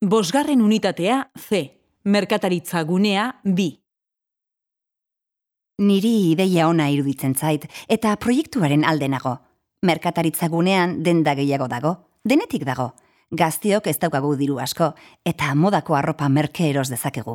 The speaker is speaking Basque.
Bosgarren unitatea C. Merkataritza gunea B. Niri ideia ona iruditzen zait eta proiektuaren alde nago. Merkataritza gunean denda gehiago dago, denetik dago. Gaztiok ez daukagu diru asko eta modako arropa merke eros dezakegu.